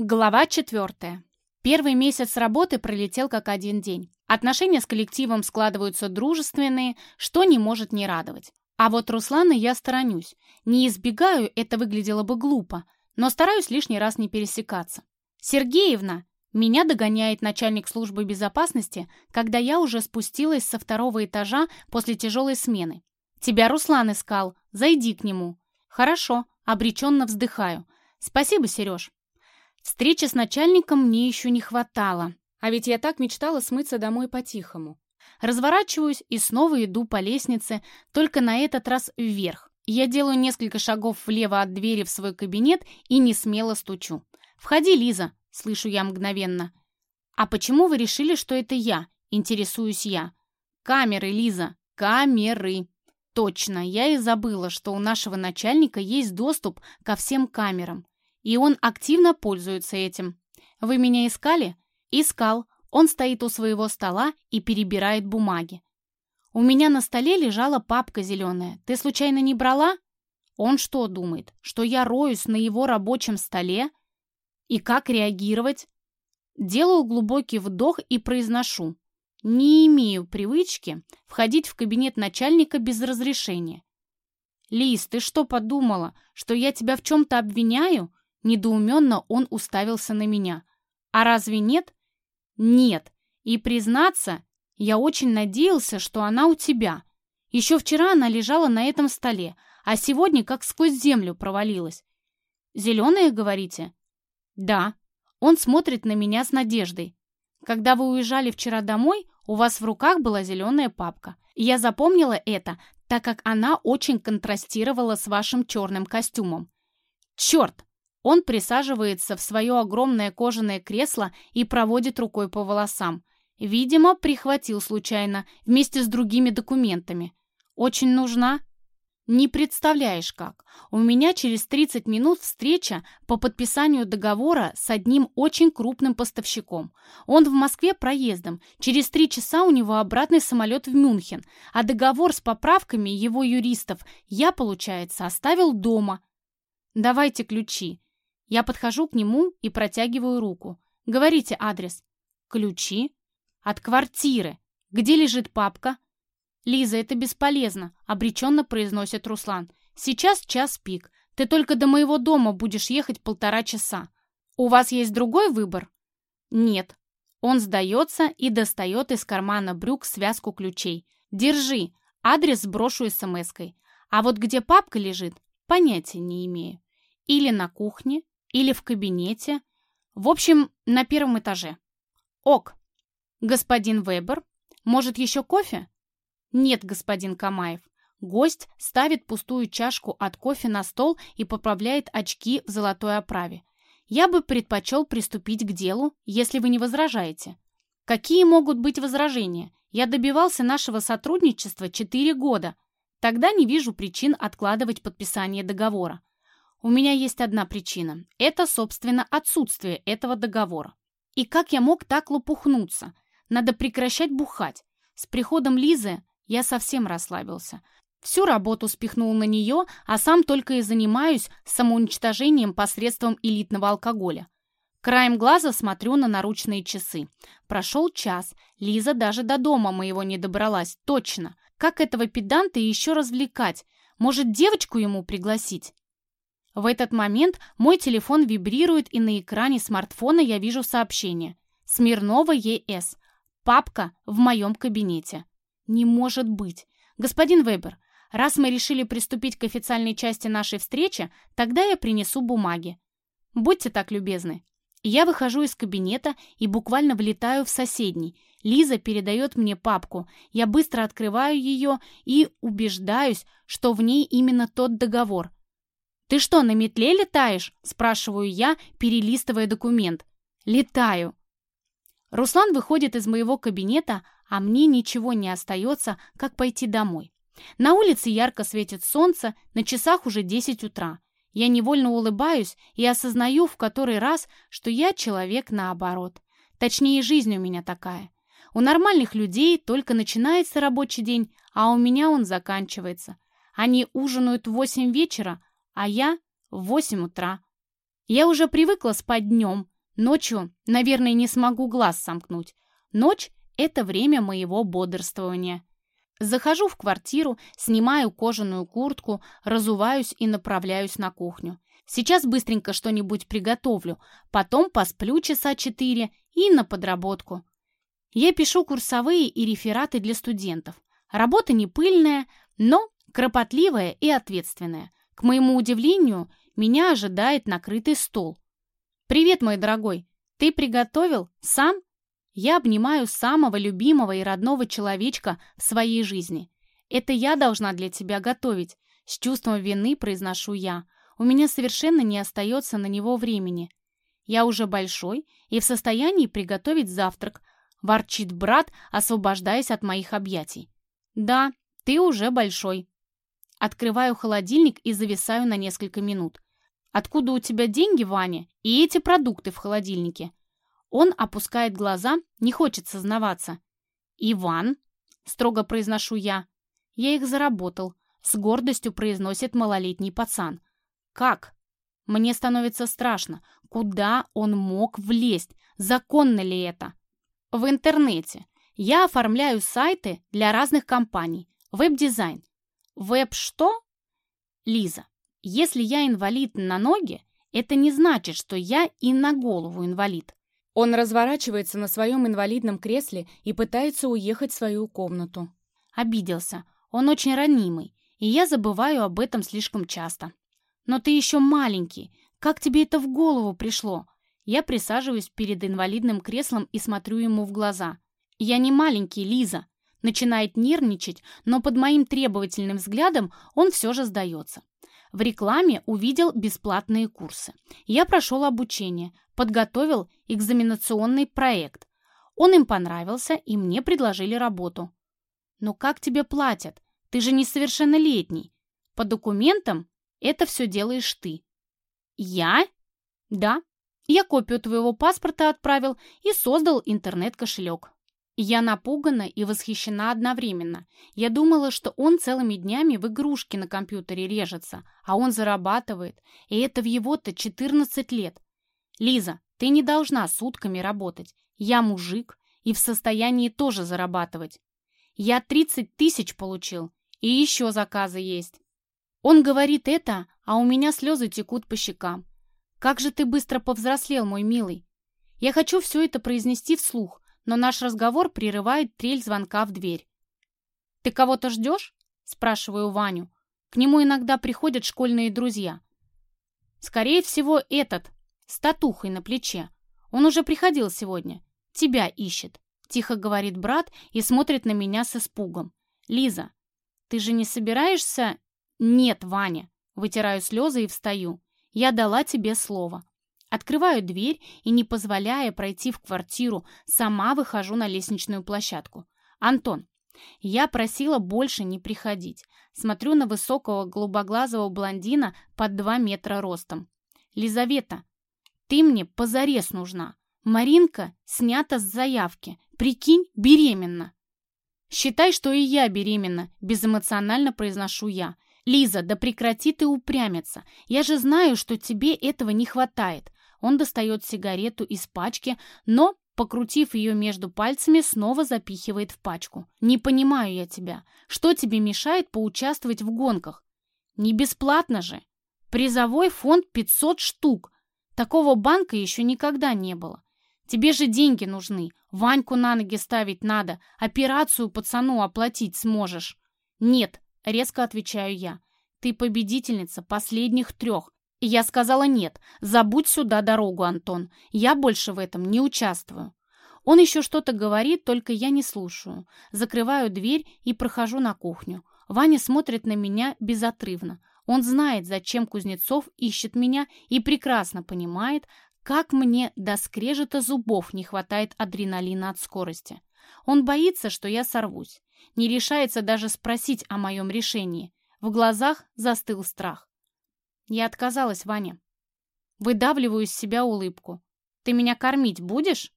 Глава четвертая. Первый месяц работы пролетел как один день. Отношения с коллективом складываются дружественные, что не может не радовать. А вот Руслана я сторонюсь. Не избегаю, это выглядело бы глупо, но стараюсь лишний раз не пересекаться. «Сергеевна!» Меня догоняет начальник службы безопасности, когда я уже спустилась со второго этажа после тяжелой смены. «Тебя Руслан искал. Зайди к нему». «Хорошо», обреченно вздыхаю. «Спасибо, Сереж». Встречи с начальником мне еще не хватало, а ведь я так мечтала смыться домой по-тихому. Разворачиваюсь и снова иду по лестнице, только на этот раз вверх. Я делаю несколько шагов влево от двери в свой кабинет и не смело стучу. «Входи, Лиза», — слышу я мгновенно. «А почему вы решили, что это я?» — интересуюсь я. «Камеры, Лиза, камеры!» Точно, я и забыла, что у нашего начальника есть доступ ко всем камерам. И он активно пользуется этим. Вы меня искали? Искал. Он стоит у своего стола и перебирает бумаги. У меня на столе лежала папка зеленая. Ты случайно не брала? Он что думает, что я роюсь на его рабочем столе? И как реагировать? Делаю глубокий вдох и произношу. Не имею привычки входить в кабинет начальника без разрешения. «Лиз, ты что подумала, что я тебя в чем-то обвиняю?» Недоуменно он уставился на меня. «А разве нет?» «Нет. И признаться, я очень надеялся, что она у тебя. Еще вчера она лежала на этом столе, а сегодня как сквозь землю провалилась. Зеленая, говорите?» «Да». Он смотрит на меня с надеждой. «Когда вы уезжали вчера домой, у вас в руках была зеленая папка. Я запомнила это, так как она очень контрастировала с вашим черным костюмом. Черт! Он присаживается в свое огромное кожаное кресло и проводит рукой по волосам. Видимо, прихватил случайно, вместе с другими документами. Очень нужна? Не представляешь как. У меня через 30 минут встреча по подписанию договора с одним очень крупным поставщиком. Он в Москве проездом. Через три часа у него обратный самолет в Мюнхен. А договор с поправками его юристов я, получается, оставил дома. Давайте ключи. Я подхожу к нему и протягиваю руку. Говорите адрес. Ключи? От квартиры. Где лежит папка? Лиза, это бесполезно, обреченно произносит Руслан. Сейчас час пик. Ты только до моего дома будешь ехать полтора часа. У вас есть другой выбор? Нет. Он сдается и достает из кармана брюк связку ключей. Держи. Адрес сброшу смс-кой. А вот где папка лежит, понятия не имею. Или на кухне, или в кабинете. В общем, на первом этаже. Ок. Господин Вебер, может еще кофе? Нет, господин Камаев. Гость ставит пустую чашку от кофе на стол и поправляет очки в золотой оправе. Я бы предпочел приступить к делу, если вы не возражаете. Какие могут быть возражения? Я добивался нашего сотрудничества 4 года. Тогда не вижу причин откладывать подписание договора. У меня есть одна причина. Это, собственно, отсутствие этого договора. И как я мог так лопухнуться? Надо прекращать бухать. С приходом Лизы я совсем расслабился. Всю работу спихнул на нее, а сам только и занимаюсь самоуничтожением посредством элитного алкоголя. Краем глаза смотрю на наручные часы. Прошел час. Лиза даже до дома моего не добралась. Точно. Как этого педанта еще развлекать? Может, девочку ему пригласить? В этот момент мой телефон вибрирует, и на экране смартфона я вижу сообщение. Смирнова ЕС. Папка в моем кабинете. Не может быть. Господин Вебер, раз мы решили приступить к официальной части нашей встречи, тогда я принесу бумаги. Будьте так любезны. Я выхожу из кабинета и буквально влетаю в соседний. Лиза передает мне папку. Я быстро открываю ее и убеждаюсь, что в ней именно тот договор – «Ты что, на метле летаешь?» – спрашиваю я, перелистывая документ. «Летаю». Руслан выходит из моего кабинета, а мне ничего не остается, как пойти домой. На улице ярко светит солнце, на часах уже 10 утра. Я невольно улыбаюсь и осознаю в который раз, что я человек наоборот. Точнее, жизнь у меня такая. У нормальных людей только начинается рабочий день, а у меня он заканчивается. Они ужинают в 8 вечера, а я в восемь утра. Я уже привыкла спать днем. Ночью, наверное, не смогу глаз сомкнуть. Ночь — это время моего бодрствования. Захожу в квартиру, снимаю кожаную куртку, разуваюсь и направляюсь на кухню. Сейчас быстренько что-нибудь приготовлю, потом посплю часа четыре и на подработку. Я пишу курсовые и рефераты для студентов. Работа не пыльная, но кропотливая и ответственная. К моему удивлению, меня ожидает накрытый стол. «Привет, мой дорогой! Ты приготовил? Сам?» Я обнимаю самого любимого и родного человечка в своей жизни. «Это я должна для тебя готовить», — с чувством вины произношу я. У меня совершенно не остается на него времени. Я уже большой и в состоянии приготовить завтрак, ворчит брат, освобождаясь от моих объятий. Да, ты уже большой. Открываю холодильник и зависаю на несколько минут. Откуда у тебя деньги, Ваня, и эти продукты в холодильнике? Он опускает глаза, не хочет сознаваться. «Иван», — строго произношу я, — «я их заработал», — с гордостью произносит малолетний пацан. «Как?» Мне становится страшно. Куда он мог влезть? Законно ли это? В интернете. Я оформляю сайты для разных компаний. Веб-дизайн. Веб что? Лиза, если я инвалид на ноги, это не значит, что я и на голову инвалид. Он разворачивается на своем инвалидном кресле и пытается уехать в свою комнату. Обиделся. Он очень ранимый, и я забываю об этом слишком часто. Но ты еще маленький. Как тебе это в голову пришло? Я присаживаюсь перед инвалидным креслом и смотрю ему в глаза. «Я не маленький, Лиза!» Начинает нервничать, но под моим требовательным взглядом он все же сдается. В рекламе увидел бесплатные курсы. Я прошел обучение, подготовил экзаменационный проект. Он им понравился, и мне предложили работу. «Но как тебе платят? Ты же несовершеннолетний. По документам это все делаешь ты». «Я?» «Да, я копию твоего паспорта отправил и создал интернет-кошелек. Я напугана и восхищена одновременно. Я думала, что он целыми днями в игрушки на компьютере режется, а он зарабатывает, и это в его-то 14 лет. Лиза, ты не должна сутками работать. Я мужик и в состоянии тоже зарабатывать. Я 30 тысяч получил, и еще заказы есть. Он говорит это, а у меня слезы текут по щекам. «Как же ты быстро повзрослел, мой милый!» Я хочу все это произнести вслух, но наш разговор прерывает трель звонка в дверь. «Ты кого-то ждешь?» – спрашиваю Ваню. К нему иногда приходят школьные друзья. Скорее всего, этот, с татухой на плече. Он уже приходил сегодня. Тебя ищет. Тихо говорит брат и смотрит на меня с испугом. «Лиза, ты же не собираешься...» «Нет, Ваня». Вытираю слезы и встаю. Я дала тебе слово. Открываю дверь и, не позволяя пройти в квартиру, сама выхожу на лестничную площадку. «Антон, я просила больше не приходить. Смотрю на высокого голубоглазого блондина под два метра ростом. Лизавета, ты мне позарез нужна. Маринка снята с заявки. Прикинь, беременна. Считай, что и я беременна, безэмоционально произношу я. «Лиза, да прекрати ты упрямиться. Я же знаю, что тебе этого не хватает». Он достает сигарету из пачки, но, покрутив ее между пальцами, снова запихивает в пачку. «Не понимаю я тебя. Что тебе мешает поучаствовать в гонках? Не бесплатно же. Призовой фонд 500 штук. Такого банка еще никогда не было. Тебе же деньги нужны. Ваньку на ноги ставить надо. Операцию пацану оплатить сможешь». «Нет, Резко отвечаю я. Ты победительница последних трех. Я сказала нет. Забудь сюда дорогу, Антон. Я больше в этом не участвую. Он еще что-то говорит, только я не слушаю. Закрываю дверь и прохожу на кухню. Ваня смотрит на меня безотрывно. Он знает, зачем Кузнецов ищет меня и прекрасно понимает, как мне до скрежета зубов не хватает адреналина от скорости. Он боится, что я сорвусь. Не решается даже спросить о моем решении. В глазах застыл страх. Я отказалась, Ваня. Выдавливаю из себя улыбку. Ты меня кормить будешь?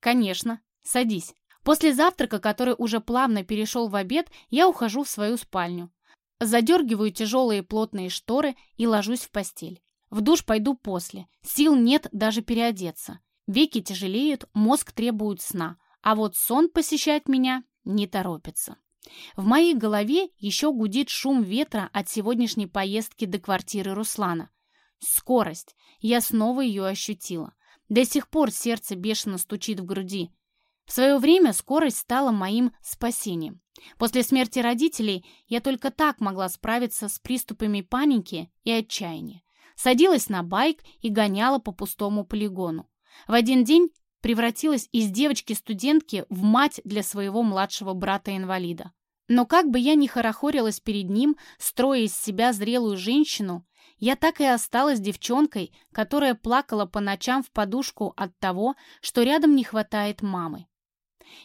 Конечно. Садись. После завтрака, который уже плавно перешел в обед, я ухожу в свою спальню. Задергиваю тяжелые плотные шторы и ложусь в постель. В душ пойду после. Сил нет даже переодеться. Веки тяжелеют, мозг требует сна. А вот сон посещать меня не торопится. В моей голове еще гудит шум ветра от сегодняшней поездки до квартиры Руслана. Скорость. Я снова ее ощутила. До сих пор сердце бешено стучит в груди. В свое время скорость стала моим спасением. После смерти родителей я только так могла справиться с приступами паники и отчаяния. Садилась на байк и гоняла по пустому полигону. В один день превратилась из девочки-студентки в мать для своего младшего брата-инвалида. Но как бы я ни хорохорилась перед ним, строя из себя зрелую женщину, я так и осталась девчонкой, которая плакала по ночам в подушку от того, что рядом не хватает мамы.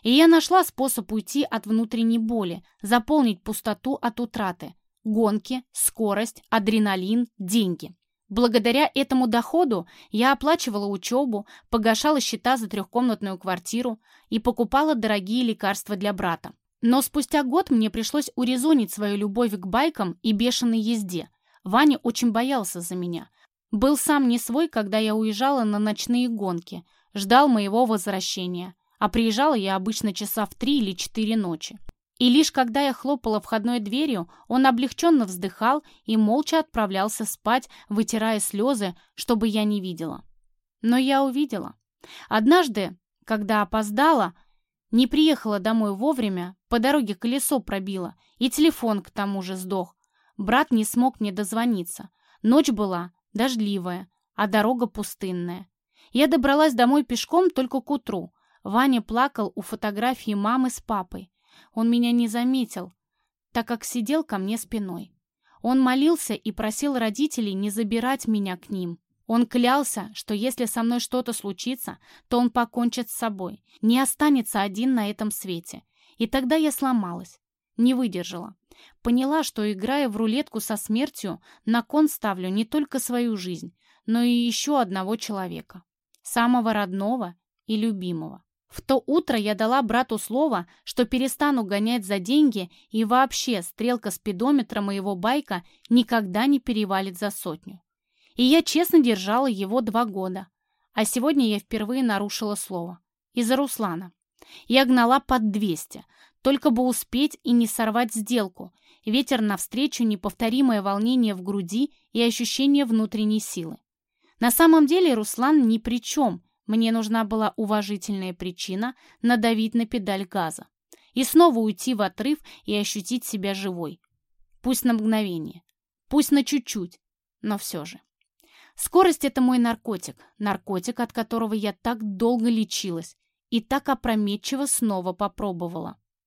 И я нашла способ уйти от внутренней боли, заполнить пустоту от утраты. Гонки, скорость, адреналин, деньги. Благодаря этому доходу я оплачивала учебу, погашала счета за трехкомнатную квартиру и покупала дорогие лекарства для брата. Но спустя год мне пришлось урезонить свою любовь к байкам и бешеной езде. Ваня очень боялся за меня. Был сам не свой, когда я уезжала на ночные гонки, ждал моего возвращения а приезжала я обычно часа в три или четыре ночи. И лишь когда я хлопала входной дверью, он облегченно вздыхал и молча отправлялся спать, вытирая слезы, чтобы я не видела. Но я увидела. Однажды, когда опоздала, не приехала домой вовремя, по дороге колесо пробило, и телефон к тому же сдох. Брат не смог мне дозвониться. Ночь была дождливая, а дорога пустынная. Я добралась домой пешком только к утру, Ваня плакал у фотографии мамы с папой. Он меня не заметил, так как сидел ко мне спиной. Он молился и просил родителей не забирать меня к ним. Он клялся, что если со мной что-то случится, то он покончит с собой, не останется один на этом свете. И тогда я сломалась, не выдержала. Поняла, что, играя в рулетку со смертью, на кон ставлю не только свою жизнь, но и еще одного человека. Самого родного и любимого. В то утро я дала брату слово, что перестану гонять за деньги и вообще стрелка спидометра моего байка никогда не перевалит за сотню. И я честно держала его два года. А сегодня я впервые нарушила слово. Из-за Руслана. Я гнала под 200, только бы успеть и не сорвать сделку. Ветер навстречу, неповторимое волнение в груди и ощущение внутренней силы. На самом деле Руслан ни при чем – мне нужна была уважительная причина надавить на педаль газа и снова уйти в отрыв и ощутить себя живой. Пусть на мгновение, пусть на чуть-чуть, но все же. Скорость — это мой наркотик, наркотик, от которого я так долго лечилась и так опрометчиво снова попробовала.